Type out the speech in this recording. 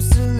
seems to